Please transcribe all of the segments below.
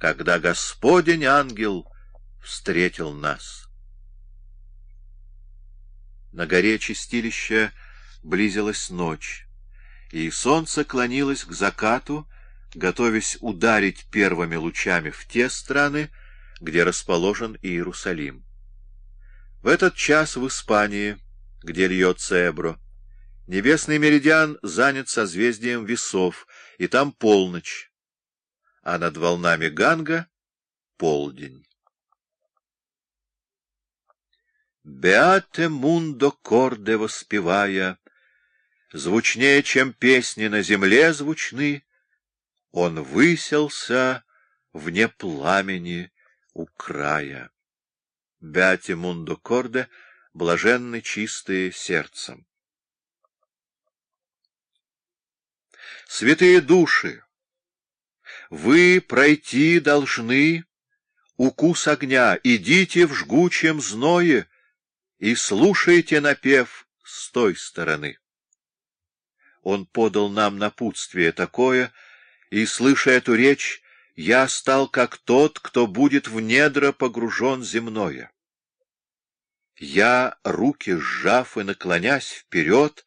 когда Господень ангел встретил нас. На горе Чистилища близилась ночь, и солнце клонилось к закату, готовясь ударить первыми лучами в те страны, где расположен Иерусалим. В этот час в Испании, где льется Эбро, небесный меридиан занят созвездием весов, и там полночь, а над волнами Ганга — полдень. «Беате мундо корде воспевая», звучнее, чем песни на земле звучны, он выселся вне пламени у края. Бяти мундо корде, блаженны чистые сердцем. Святые души, вы пройти должны укус огня, идите в жгучем зное и слушайте напев с той стороны. Он подал нам напутствие такое, и, слыша эту речь, я стал как тот, кто будет в недра погружен земное. Я, руки сжав и наклонясь вперед,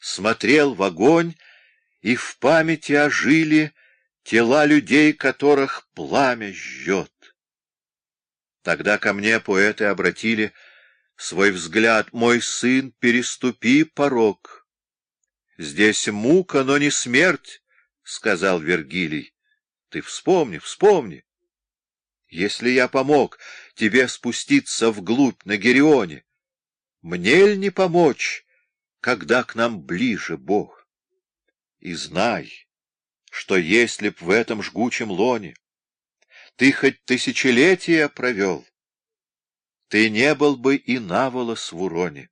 смотрел в огонь, и в памяти ожили тела людей, которых пламя жжет. Тогда ко мне поэты обратили свой взгляд, «Мой сын, переступи порог». Здесь мука, но не смерть, — сказал Вергилий. Ты вспомни, вспомни. Если я помог тебе спуститься вглубь на Герионе, мне ли не помочь, когда к нам ближе Бог? И знай, что если б в этом жгучем лоне ты хоть тысячелетия провел, ты не был бы и наволос в уроне.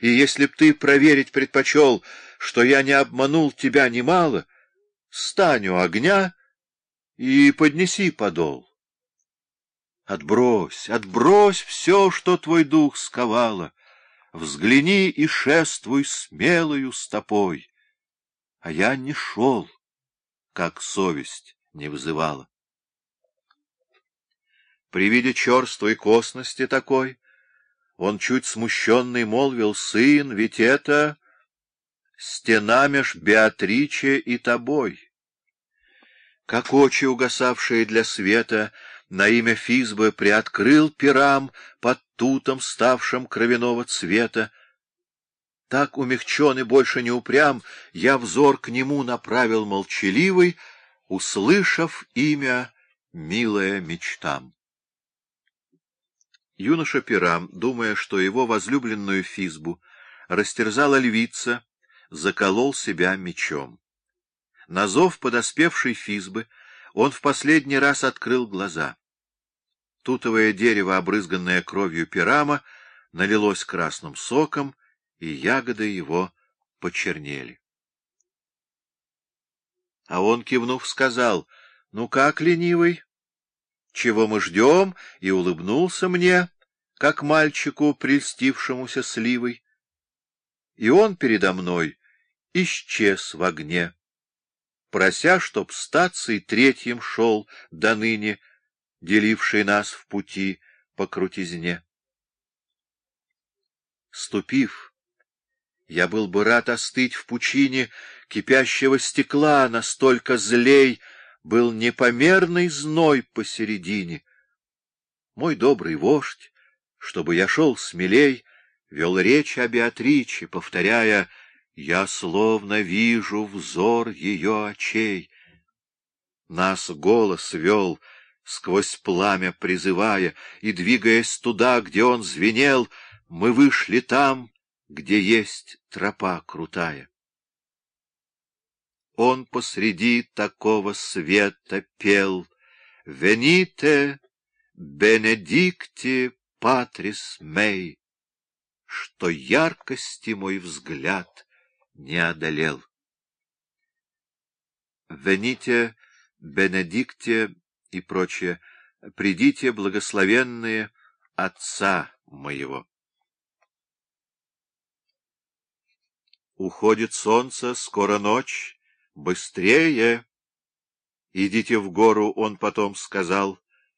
И если б ты проверить предпочел, что я не обманул тебя немало, стань у огня и поднеси подол. Отбрось, отбрось все, что твой дух сковало, взгляни и шествуй смелою стопой. А я не шел, как совесть не вызывала. При виде черствой косности такой он чуть смущенный молвил, «Сын, ведь это стена меж Беатриче и тобой». Как очи, угасавшие для света, на имя Физбы приоткрыл пирам под тутом, ставшим кровяного цвета. Так умягчен и больше не упрям, я взор к нему направил молчаливый, услышав имя, милая мечтам. Юноша Пирам, думая, что его возлюбленную Физбу растерзала львица, заколол себя мечом. На зов подоспевшей Физбы он в последний раз открыл глаза. Тутовое дерево, обрызганное кровью Пирама, налилось красным соком, и ягоды его почернели. А он, кивнув, сказал, — Ну как, ленивый? чего мы ждем, и улыбнулся мне, как мальчику, прельстившемуся сливой. И он передо мной исчез в огне, прося, чтоб стаций третьим шел до ныне, деливший нас в пути по крутизне. Ступив, я был бы рад остыть в пучине кипящего стекла, настолько злей, был непомерный зной посередине. Мой добрый вождь, чтобы я шел смелей, вел речь о Беатриче, повторяя «Я словно вижу взор ее очей». Нас голос вел, сквозь пламя призывая, и, двигаясь туда, где он звенел, мы вышли там, где есть тропа крутая. Он посреди такого света пел «Вените, Бенедикте, Патрис Мей», что яркости мой взгляд не одолел. «Вените, Бенедикте» и прочее, «Придите, благословенные Отца моего». Уходит солнце, скоро ночь, Быстрее! Идите в гору, он потом сказал,